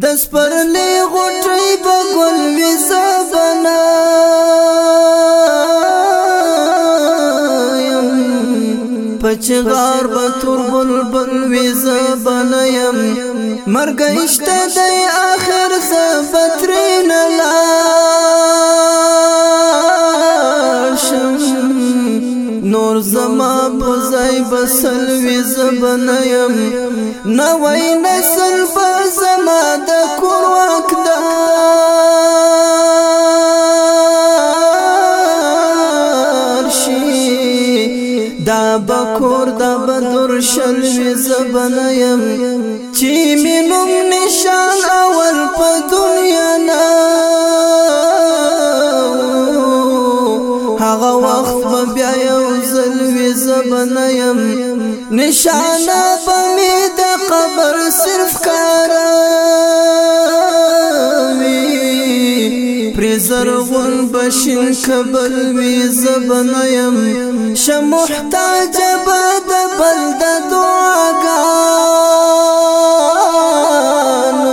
د سپرلې غټي په ګل می زبنا يم پچغار په تور بلبل وی زبنا يم مرګ اشته د اخر صفترین لا نور زما بزای بسل وی زبنیم نوای نسل بزما د کور وکدار شي دا بکور دا بدر شل وی زبنیم چی مینم نشان زبنیم نشانا بمی د قبر صرف پریزر پریزرغون بشن کبل وی زبنیم شمحتاج بد بلد دعاگانو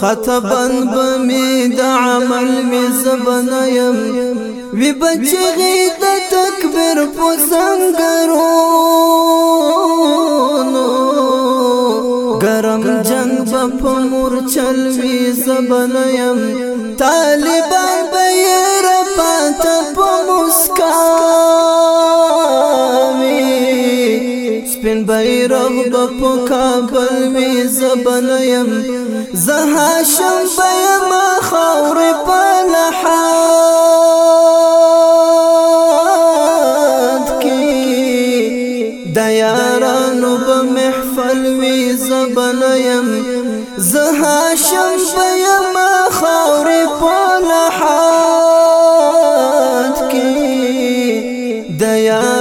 خطبن بمی د عمل وی زبنیم وی بچی غی تکبر سنگرونو گرم جنگ بپ مورچل وی زبنیم طالبان بیر پات په مسکاوی سپین بیرغ بپ کابل وی زبنیم زه هاشم بیم خاور پر د یارانو په محفل وی زبن يم زه هاشم پیم خاور په لحات کې د یارانو